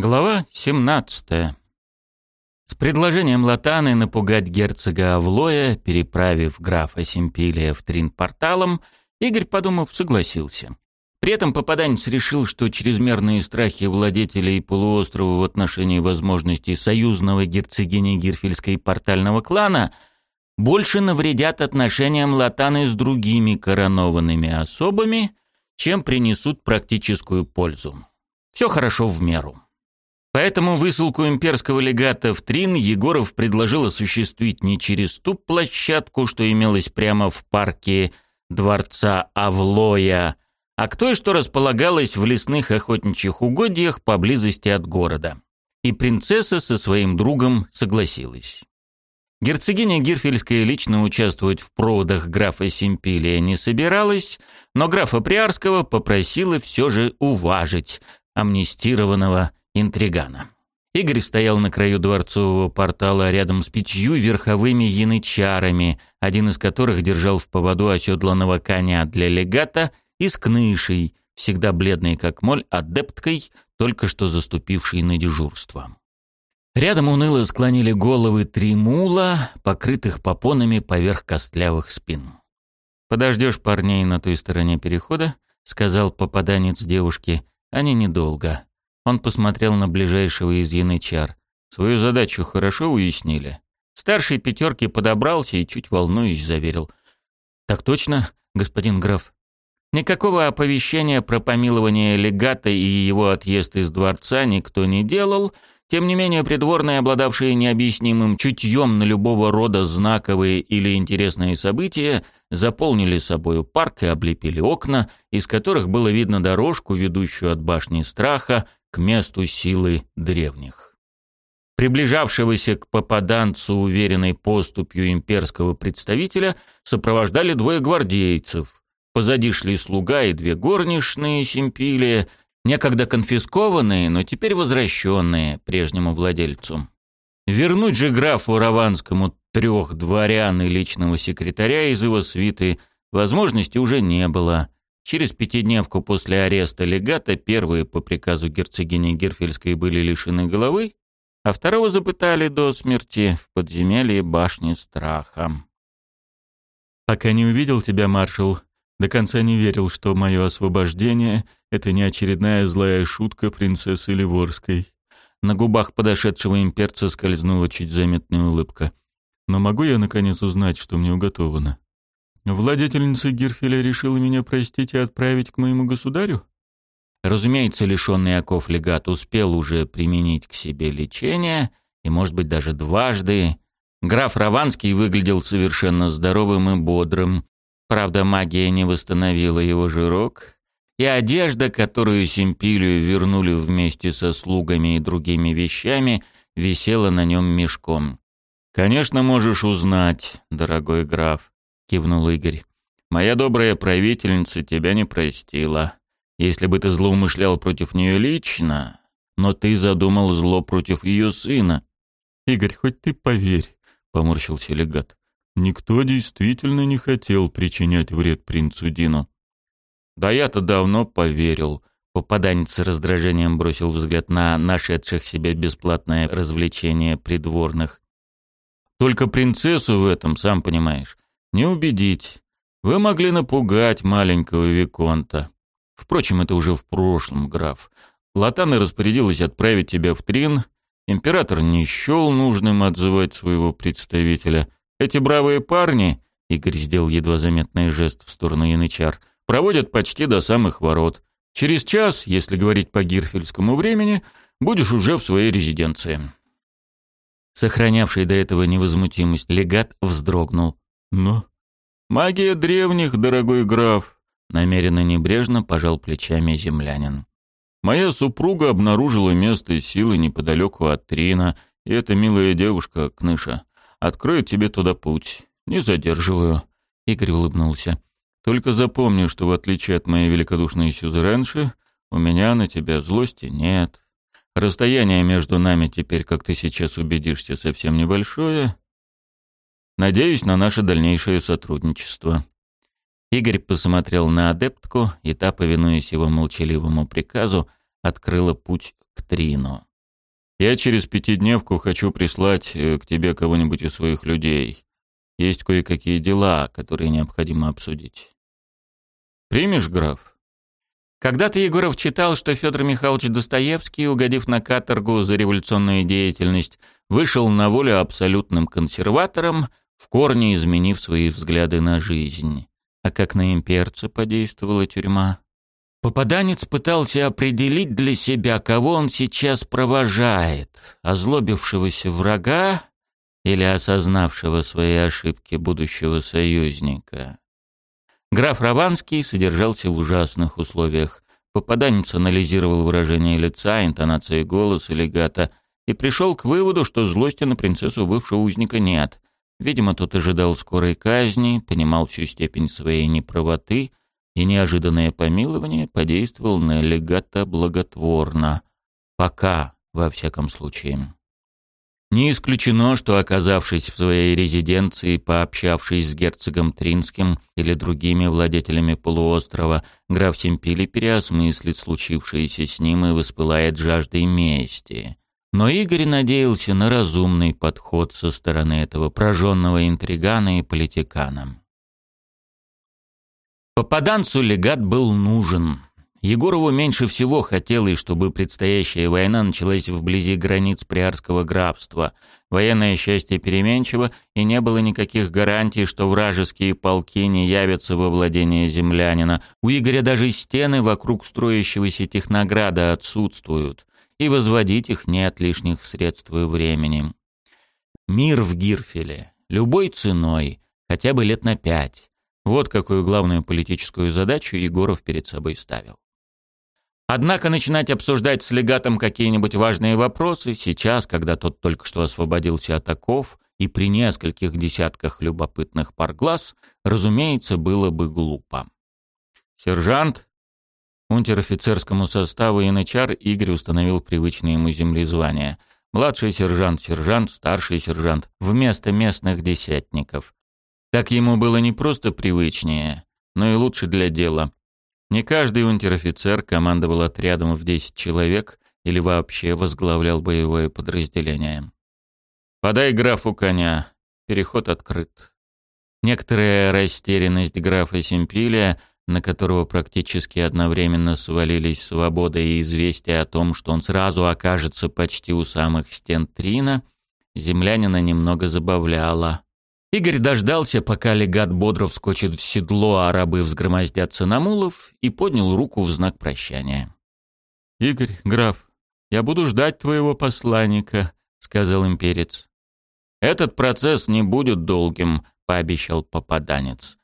Глава 17. С предложением Латаны напугать герцога Авлоя, переправив графа Симпилия в Трин порталом, Игорь, подумав, согласился. При этом попаданец решил, что чрезмерные страхи владетелей полуострова в отношении возможностей союзного герцогини Гирфельской портального клана больше навредят отношениям Латаны с другими коронованными особами, чем принесут практическую пользу. Все хорошо в меру. Поэтому высылку имперского легата в Трин Егоров предложил осуществить не через ту площадку, что имелась прямо в парке дворца Авлоя, а к той, что располагалась в лесных охотничьих угодьях поблизости от города. И принцесса со своим другом согласилась. Герцогиня Гирфельская лично участвовать в проводах графа Симпилия не собиралась, но графа Приарского попросила все же уважить амнистированного интригана. Игорь стоял на краю дворцового портала рядом с пятью верховыми янычарами, один из которых держал в поводу оседланного коня для легата и с кнышей, всегда бледной как моль, адепткой, только что заступившей на дежурство. Рядом уныло склонили головы три мула, покрытых попонами поверх костлявых спин. «Подождешь парней на той стороне перехода», — сказал попаданец девушке, — «они недолго». Он посмотрел на ближайшего из янычар. «Свою задачу хорошо уяснили?» Старший пятерки подобрался и, чуть волнуясь, заверил. «Так точно, господин граф?» Никакого оповещения про помилование легата и его отъезд из дворца никто не делал, тем не менее, придворные, обладавшие необъяснимым чутьем на любого рода знаковые или интересные события, заполнили собою парк и облепили окна, из которых было видно дорожку, ведущую от башни страха к месту силы древних. Приближавшегося к попаданцу уверенной поступью имперского представителя сопровождали двое гвардейцев. Позади шли слуга и две горничные Симпилия, некогда конфискованные, но теперь возвращенные прежнему владельцу. Вернуть же графу Раванскому трех дворян и личного секретаря из его свиты возможности уже не было. Через пятидневку после ареста легата первые по приказу герцогини Герфельской были лишены головы, а второго запытали до смерти в подземелье башни страха. «Пока не увидел тебя, маршал», до конца не верил, что мое освобождение — это не очередная злая шутка принцессы Ливорской. На губах подошедшего имперца скользнула чуть заметная улыбка. Но могу я, наконец, узнать, что мне уготовано? Владетельница Гирхеля решила меня простить и отправить к моему государю? Разумеется, лишенный оков легат успел уже применить к себе лечение, и, может быть, даже дважды. Граф Раванский выглядел совершенно здоровым и бодрым, Правда, магия не восстановила его жирок, и одежда, которую Симпилию вернули вместе со слугами и другими вещами, висела на нем мешком. «Конечно, можешь узнать, дорогой граф», — кивнул Игорь. «Моя добрая правительница тебя не простила. Если бы ты злоумышлял против нее лично, но ты задумал зло против ее сына». «Игорь, хоть ты поверь», — поморщился легат. Никто действительно не хотел причинять вред принцу Дину. «Да я-то давно поверил», — попаданец с раздражением бросил взгляд на нашедших себе бесплатное развлечение придворных. «Только принцессу в этом, сам понимаешь, не убедить. Вы могли напугать маленького Виконта. Впрочем, это уже в прошлом, граф. Латана распорядилась отправить тебя в Трин. Император не счел нужным отзывать своего представителя — эти бравые парни, Игорь сделал едва заметный жест в сторону янычар, проводят почти до самых ворот. Через час, если говорить по гирфельскому времени, будешь уже в своей резиденции. Сохранявший до этого невозмутимость легат вздрогнул. Но «Магия древних, дорогой граф», — намеренно небрежно пожал плечами землянин. «Моя супруга обнаружила место силы неподалеку от Трина, и эта милая девушка, Кныша, Открою тебе туда путь. Не задерживаю». Игорь улыбнулся. «Только запомни, что в отличие от моей великодушной сюзеренши, у меня на тебя злости нет. Расстояние между нами теперь, как ты сейчас убедишься, совсем небольшое. Надеюсь на наше дальнейшее сотрудничество». Игорь посмотрел на адептку, и та, повинуясь его молчаливому приказу, открыла путь к Трину. Я через пятидневку хочу прислать э, к тебе кого-нибудь из своих людей. Есть кое-какие дела, которые необходимо обсудить. Примешь, граф? Когда-то Егоров читал, что Федор Михайлович Достоевский, угодив на каторгу за революционную деятельность, вышел на волю абсолютным консерватором, в корне изменив свои взгляды на жизнь. А как на имперца подействовала тюрьма? Попаданец пытался определить для себя, кого он сейчас провожает – озлобившегося врага или осознавшего свои ошибки будущего союзника. Граф Раванский содержался в ужасных условиях. Попаданец анализировал выражение лица, интонации голоса, легата и пришел к выводу, что злости на принцессу бывшего узника нет. Видимо, тот ожидал скорой казни, понимал всю степень своей неправоты – и неожиданное помилование подействовал на легата благотворно. Пока, во всяком случае. Не исключено, что, оказавшись в своей резиденции, пообщавшись с герцогом Тринским или другими владетелями полуострова, граф Семпили переосмыслит случившееся с ним и воспылает жаждой мести. Но Игорь надеялся на разумный подход со стороны этого прожженного интригана и политикана. Попаданцу легат был нужен. Егорову меньше всего хотелось, чтобы предстоящая война началась вблизи границ Приарского графства. Военное счастье переменчиво, и не было никаких гарантий, что вражеские полки не явятся во владение землянина. У Игоря даже стены вокруг строящегося технограда отсутствуют, и возводить их нет лишних средств и времени. Мир в Гирфеле. Любой ценой. Хотя бы лет на пять. Вот какую главную политическую задачу Егоров перед собой ставил. Однако начинать обсуждать с легатом какие-нибудь важные вопросы сейчас, когда тот только что освободился от оков и при нескольких десятках любопытных пар глаз, разумеется, было бы глупо. «Сержант!» Унтер-офицерскому составу янычар Игорь установил привычные ему земли звания. Младший сержант, сержант, старший сержант, вместо местных десятников. Так ему было не просто привычнее, но и лучше для дела. Не каждый унтер-офицер командовал отрядом в 10 человек или вообще возглавлял боевое подразделение. «Подай графу коня. Переход открыт». Некоторая растерянность графа Симпилия, на которого практически одновременно свалились свобода и известие о том, что он сразу окажется почти у самых стен Трина, землянина немного забавляла. Игорь дождался, пока легат бодро вскочит в седло, а рабы взгромоздятся на мулов, и поднял руку в знак прощания. «Игорь, граф, я буду ждать твоего посланника», — сказал имперец. «Этот процесс не будет долгим», — пообещал попаданец.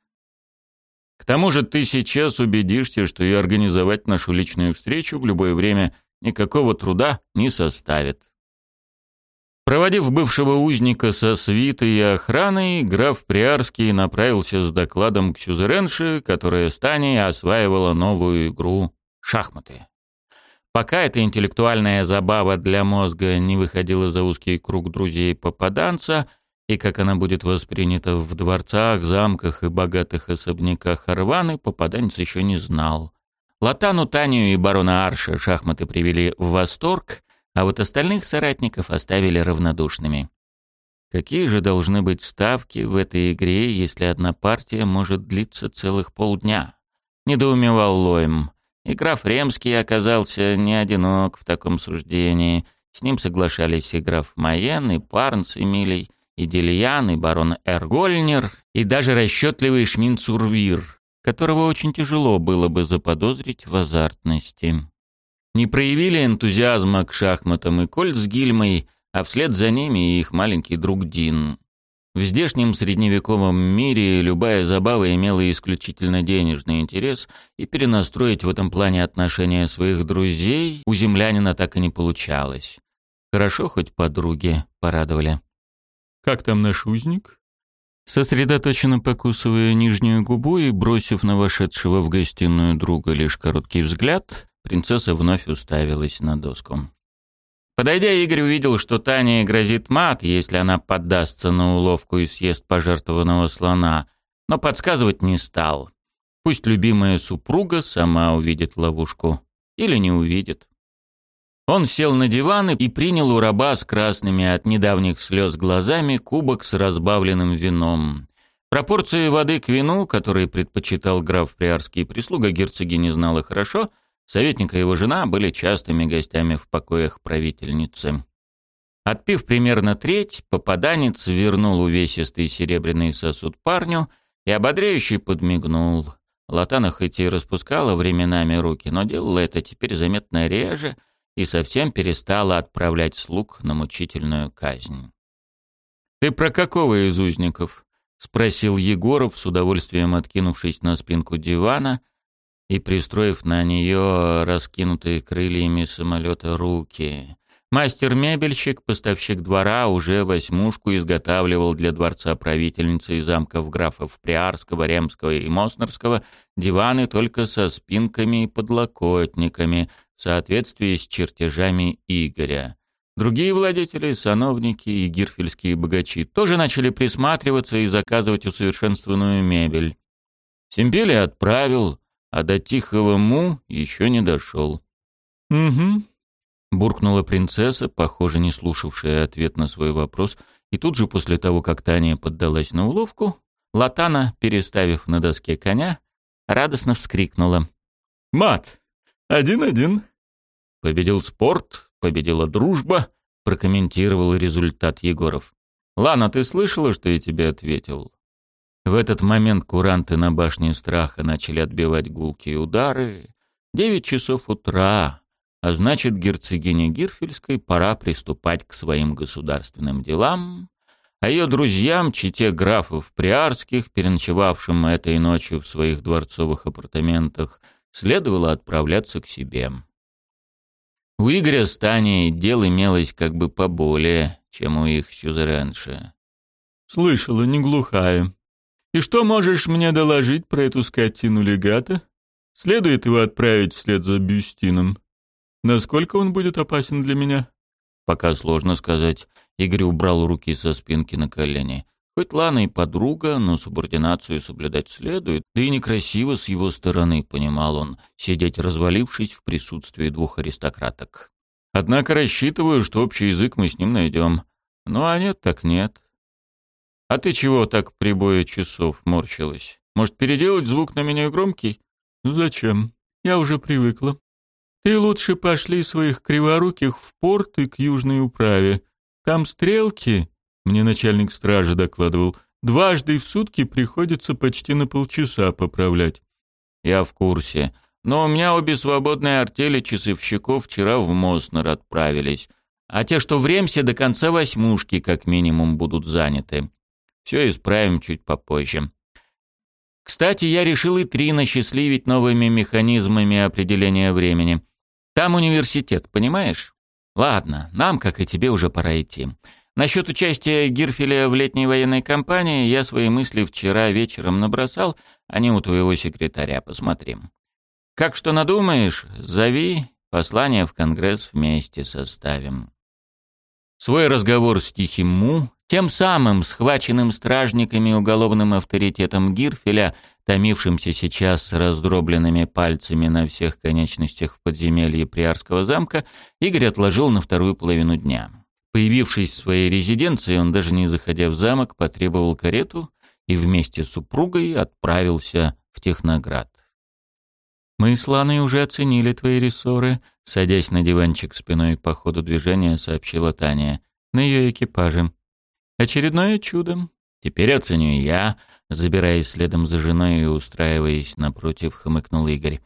«К тому же ты сейчас убедишься, что и организовать нашу личную встречу в любое время никакого труда не составит». Проводив бывшего узника со свитой и охраной, граф Приарский направился с докладом к Сюзеренше, которая с Таней осваивала новую игру «Шахматы». Пока эта интеллектуальная забава для мозга не выходила за узкий круг друзей попаданца, и как она будет воспринята в дворцах, замках и богатых особняках Арваны, попаданец еще не знал. Латану, Таню и барона Арша шахматы привели в восторг — а вот остальных соратников оставили равнодушными. Какие же должны быть ставки в этой игре, если одна партия может длиться целых полдня? Недоумевал Лоем. И граф Ремский оказался не одинок в таком суждении. С ним соглашались и граф Майен, и Парн с Эмилей, и Делиян, и барон Эргольнер, и даже расчетливый Шминцурвир, которого очень тяжело было бы заподозрить в азартности не проявили энтузиазма к шахматам, и Кольт с Гильмой, а вслед за ними и их маленький друг Дин. В здешнем средневековом мире любая забава имела исключительно денежный интерес, и перенастроить в этом плане отношения своих друзей у землянина так и не получалось. Хорошо хоть подруги порадовали. «Как там наш узник?» Сосредоточенно покусывая нижнюю губу и бросив на вошедшего в гостиную друга лишь короткий взгляд, Принцесса вновь уставилась на доску. Подойдя, Игорь увидел, что Тане грозит мат, если она поддастся на уловку и съест пожертвованного слона, но подсказывать не стал. Пусть любимая супруга сама увидит ловушку. Или не увидит. Он сел на диван и принял у раба с красными от недавних слез глазами кубок с разбавленным вином. Пропорции воды к вину, которые предпочитал граф Приарский, прислуга герцоги не знала хорошо — Советник и его жена были частыми гостями в покоях правительницы. Отпив примерно треть, попаданец вернул увесистый серебряный сосуд парню и ободряюще подмигнул. Латана хоть и распускала временами руки, но делала это теперь заметно реже и совсем перестала отправлять слуг на мучительную казнь. «Ты про какого из узников?» — спросил Егоров, с удовольствием откинувшись на спинку дивана — и, пристроив на нее раскинутые крыльями самолета руки. Мастер-мебельщик, поставщик двора, уже восьмушку изготавливал для дворца правительницы и замков графов Приарского, Ремского и Моснерского диваны только со спинками и подлокотниками в соответствии с чертежами Игоря. Другие владетели, сановники и гирфельские богачи тоже начали присматриваться и заказывать усовершенствованную мебель. Семпели отправил, а до тихого му еще не дошел. «Угу», — буркнула принцесса, похоже, не слушавшая ответ на свой вопрос, и тут же после того, как Таня поддалась на уловку, Латана, переставив на доске коня, радостно вскрикнула. «Мат! Один-один!» «Победил спорт, победила дружба», — прокомментировал результат Егоров. «Лана, ты слышала, что я тебе ответил?» В этот момент куранты на башне страха начали отбивать гулкие удары. Девять часов утра, а значит, герцогине Гирфельской пора приступать к своим государственным делам, а ее друзьям, чите графов Приарских, переночевавшим этой ночью в своих дворцовых апартаментах, следовало отправляться к себе. У Игоря с Таней дел имелось как бы поболее, чем у их сюзеренши. «Слышала, не глухая», и что можешь мне доложить про эту скотину легата? Следует его отправить вслед за Бюстином. Насколько он будет опасен для меня? Пока сложно сказать. Игорь убрал руки со спинки на колени. Хоть Лана и подруга, но субординацию соблюдать следует, да и некрасиво с его стороны, понимал он, сидеть развалившись в присутствии двух аристократок. Однако рассчитываю, что общий язык мы с ним найдем. Ну а нет, так нет. «А ты чего так прибое часов морщилась? Может, переделать звук на меня громкий?» «Зачем? Я уже привыкла. Ты лучше пошли своих криворуких в порт и к южной управе. Там стрелки, — мне начальник стражи докладывал, — дважды в сутки приходится почти на полчаса поправлять». «Я в курсе. Но у меня обе свободные артели часовщиков вчера в Моснер отправились. А те, что в Ремсе, до конца восьмушки как минимум будут заняты. Все исправим чуть попозже. Кстати, я решил и три насчастливить новыми механизмами определения времени. Там университет, понимаешь? Ладно, нам, как и тебе, уже пора идти. Насчет участия Гирфеля в летней военной кампании я свои мысли вчера вечером набросал, а они у твоего секретаря, посмотрим. Как что надумаешь, зови, послание в Конгресс вместе составим. Свой разговор с Тихим Му тем самым схваченным стражниками уголовным авторитетом Гирфеля, томившимся сейчас с раздробленными пальцами на всех конечностях в подземелье Приарского замка, Игорь отложил на вторую половину дня. Появившись в своей резиденции, он даже не заходя в замок, потребовал карету и вместе с супругой отправился в Техноград. «Мы с Ланой уже оценили твои рессоры», — садясь на диванчик спиной по ходу движения, сообщила Таня. «На ее экипаже. Очередное чудо. Теперь оценю я, забираясь следом за женой и устраиваясь напротив, хмыкнул Игорь.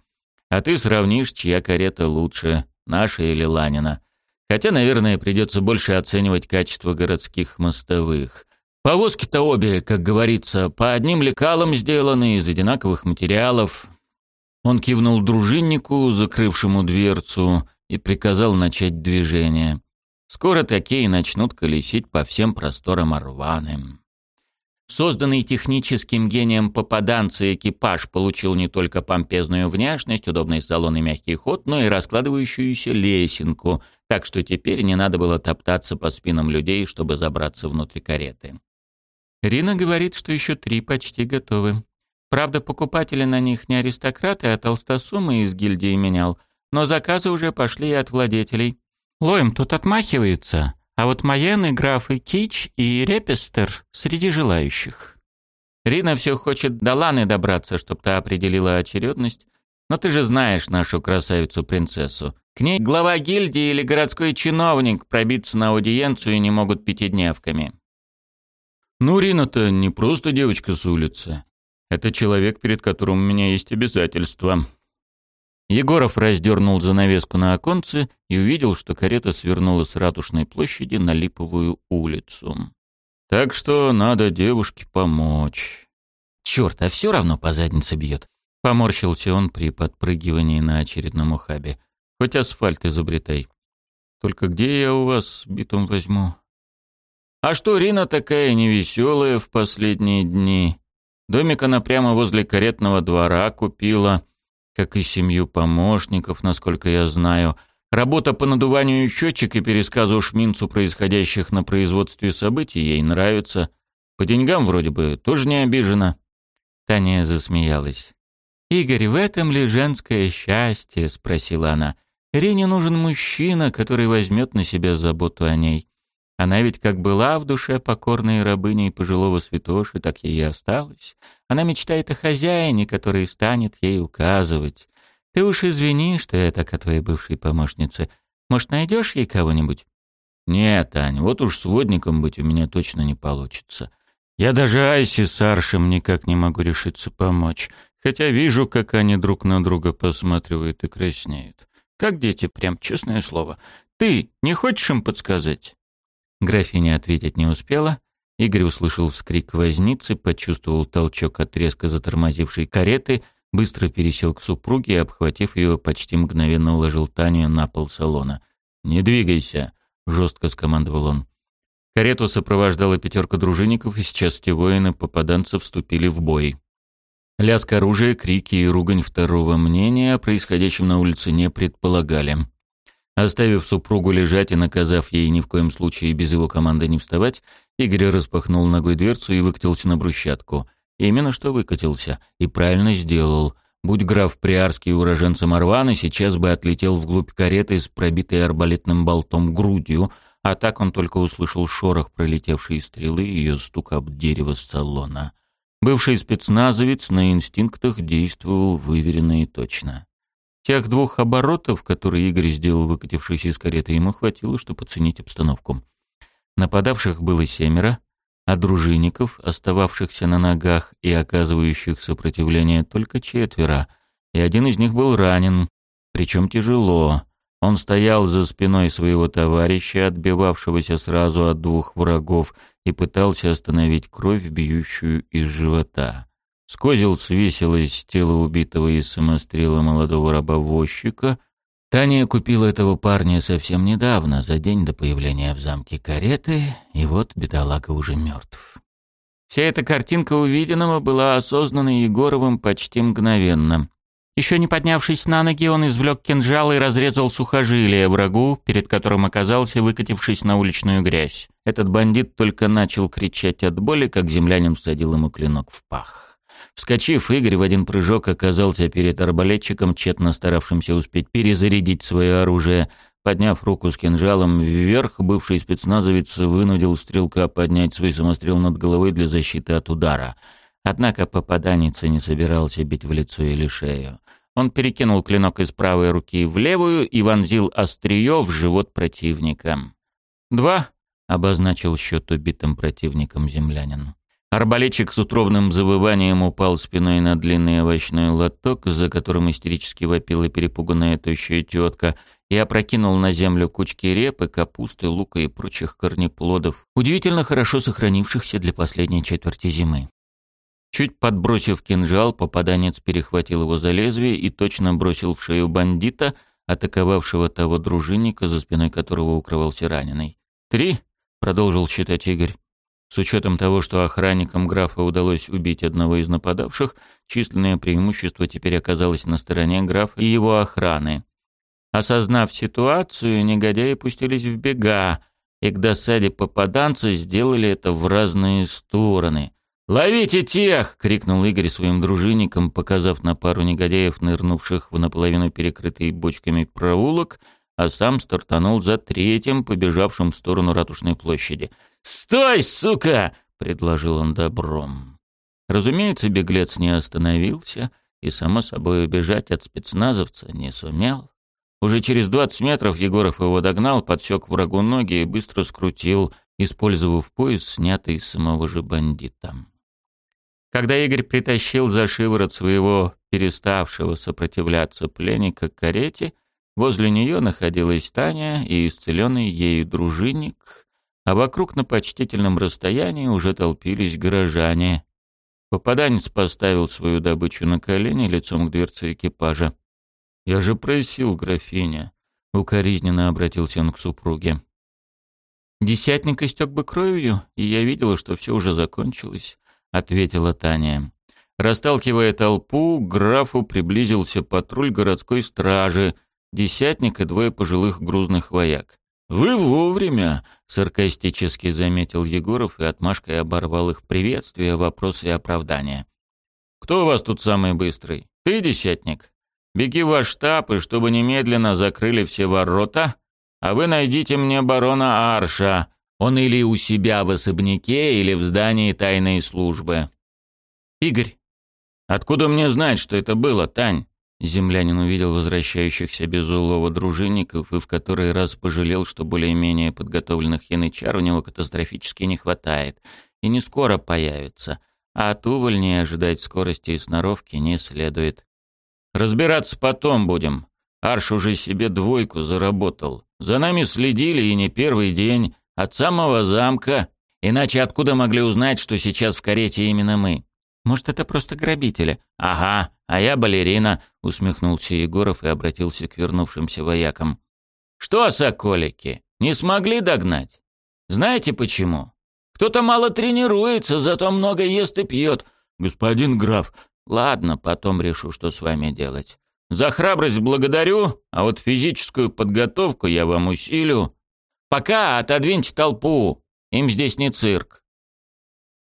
А ты сравнишь, чья карета лучше, наша или Ланина. Хотя, наверное, придется больше оценивать качество городских мостовых. Повозки-то обе, как говорится, по одним лекалам сделаны, из одинаковых материалов. Он кивнул дружиннику, закрывшему дверцу, и приказал начать движение. Скоро такие начнут колесить по всем просторам Орваны. Созданный техническим гением попаданца экипаж получил не только помпезную внешность, удобный салон и мягкий ход, но и раскладывающуюся лесенку, так что теперь не надо было топтаться по спинам людей, чтобы забраться внутрь кареты. Рина говорит, что еще три почти готовы. Правда, покупатели на них не аристократы, а толстосумы из гильдии менял, но заказы уже пошли от владетелей. Лоем тут отмахиваются, а вот майены, графы, Кич и Репестер среди желающих. Рина все хочет до Ланы добраться, чтоб та определила очередность. Но ты же знаешь нашу красавицу-принцессу. К ней глава гильдии или городской чиновник пробиться на аудиенцию не могут пятидневками. Ну, Рина-то не просто девочка с улицы. Это человек, перед которым у меня есть обязательства, Егоров раздернул занавеску на оконце и увидел, что карета свернула с Ратушной площади на Липовую улицу. «Так что надо девушке помочь». «Черт, а все равно по заднице бьет», — поморщился он при подпрыгивании на очередном ухабе. «Хоть асфальт изобретай. Только где я у вас битом возьму?» «А что Рина такая невеселая в последние дни? Домик она прямо возле каретного двора купила» как и семью помощников, насколько я знаю. Работа по надуванию счетчик и пересказу Шминцу происходящих на производстве событий ей нравится. По деньгам вроде бы тоже не обижена». Таня засмеялась. «Игорь, в этом ли женское счастье?» — спросила она. «Ирине нужен мужчина, который возьмет на себя заботу о ней. А Она ведь как была в душе покорной рабыней пожилого святоши, так ей и осталась. Она мечтает о хозяине, который станет ей указывать. Ты уж извини, что я так о твоей бывшей помощнице. Может, найдешь ей кого-нибудь? Нет, Ань, вот уж сводником быть у меня точно не получится. Я даже Айси с Аршем никак не могу решиться помочь, хотя вижу, как они друг на друга посматривают и краснеют. Как дети, прям честное слово. Ты не хочешь им подсказать? Графиня ответить не успела. Игорь услышал вскрик возницы, почувствовал толчок от резко затормозившей кареты, быстро пересел к супруге и, обхватив ее, почти мгновенно уложил Таню на пол салона. «Не двигайся!» — жестко скомандовал он. Карету сопровождала пятерка дружинников, и сейчас те воины-попаданцы вступили в бой. Лязг оружия, крики и ругань второго мнения о происходящем на улице не предполагали. Оставив супругу лежать и наказав ей ни в коем случае без его команды не вставать, Игорь распахнул ногой дверцу и выкатился на брусчатку. И именно что выкатился, и правильно сделал. Будь граф Приарский уроженцем Орваны, сейчас бы отлетел вглубь кареты с пробитой арбалетным болтом грудью, а так он только услышал шорох пролетевшей стрелы и ее стук об дерево с салона. Бывший спецназовец на инстинктах действовал выверенно и точно. Тех двух оборотов, которые Игорь сделал, выкатившись из кареты, ему хватило, чтобы оценить обстановку. Нападавших было семеро, а дружинников, остававшихся на ногах и оказывающих сопротивление, только четверо, и один из них был ранен, причем тяжело. Он стоял за спиной своего товарища, отбивавшегося сразу от двух врагов, и пытался остановить кровь, бьющую из живота скозился весело из тела убитого и самострела молодого рабовозчика. Таня купила этого парня совсем недавно, за день до появления в замке кареты, и вот бедолага уже мертв. Вся эта картинка увиденного была осознана Егоровым почти мгновенно. Еще не поднявшись на ноги, он извлек кинжал и разрезал сухожилие врагу, перед которым оказался, выкатившись на уличную грязь. Этот бандит только начал кричать от боли, как землянин всадил ему клинок в пах. Вскочив, Игорь в один прыжок оказался перед арбалетчиком, тщетно старавшимся успеть перезарядить свое оружие. Подняв руку с кинжалом вверх, бывший спецназовец вынудил стрелка поднять свой самострел над головой для защиты от удара. Однако попаданец и не собирался бить в лицо или шею. Он перекинул клинок из правой руки в левую и вонзил острие в живот противника. «Два», — обозначил счет убитым противником землянину. Арбалетчик с утробным завыванием упал спиной на длинный овощной лоток, за которым истерически вопила перепуганная тощая тетка, и опрокинул на землю кучки репы, капусты, лука и прочих корнеплодов, удивительно хорошо сохранившихся для последней четверти зимы. Чуть подбросив кинжал, попаданец перехватил его за лезвие и точно бросил в шею бандита, атаковавшего того дружинника, за спиной которого укрывался раненый. «Три?» — продолжил считать Игорь. С учетом того, что охранникам графа удалось убить одного из нападавших, численное преимущество теперь оказалось на стороне графа и его охраны. Осознав ситуацию, негодяи пустились в бега, и к досаде попаданцы сделали это в разные стороны. «Ловите тех!» — крикнул Игорь своим дружинникам, показав на пару негодяев, нырнувших в наполовину перекрытый бочками проулок — а сам стартанул за третьим, побежавшим в сторону Ратушной площади. «Стой, сука!» — предложил он добром. Разумеется, беглец не остановился и, само собой, убежать от спецназовца не сумел. Уже через 20 метров Егоров его догнал, подсек врагу ноги и быстро скрутил, использовав пояс, снятый из самого же бандита. Когда Игорь притащил за шиворот своего переставшего сопротивляться пленника к карете — Возле нее находилась Таня и исцеленный ею дружинник, а вокруг на почтительном расстоянии уже толпились горожане. Попаданец поставил свою добычу на колени лицом к дверце экипажа. «Я же просил графиня», — укоризненно обратился он к супруге. «Десятник истек бы кровью, и я видела, что все уже закончилось», — ответила Таня. Расталкивая толпу, к графу приблизился патруль городской стражи — Десятник и двое пожилых грузных вояк. «Вы вовремя!» — саркастически заметил Егоров и отмашкой оборвал их приветствие, вопросы и оправдания. «Кто у вас тут самый быстрый? Ты, десятник? Беги во штаб, и чтобы немедленно закрыли все ворота, а вы найдите мне барона Арша. Он или у себя в особняке, или в здании тайной службы». «Игорь, откуда мне знать, что это было, Тань?» Землянин увидел возвращающихся без улова дружинников и в который раз пожалел, что более-менее подготовленных янычар у него катастрофически не хватает и не скоро появится, а от увольни ожидать скорости и сноровки не следует. «Разбираться потом будем. Арш уже себе двойку заработал. За нами следили и не первый день, от самого замка, иначе откуда могли узнать, что сейчас в карете именно мы?» Может, это просто грабители?» «Ага, а я балерина», — усмехнулся Егоров и обратился к вернувшимся воякам. «Что, соколики, не смогли догнать? Знаете почему? Кто-то мало тренируется, зато много ест и пьет. Господин граф, ладно, потом решу, что с вами делать. За храбрость благодарю, а вот физическую подготовку я вам усилю. Пока отодвиньте толпу, им здесь не цирк».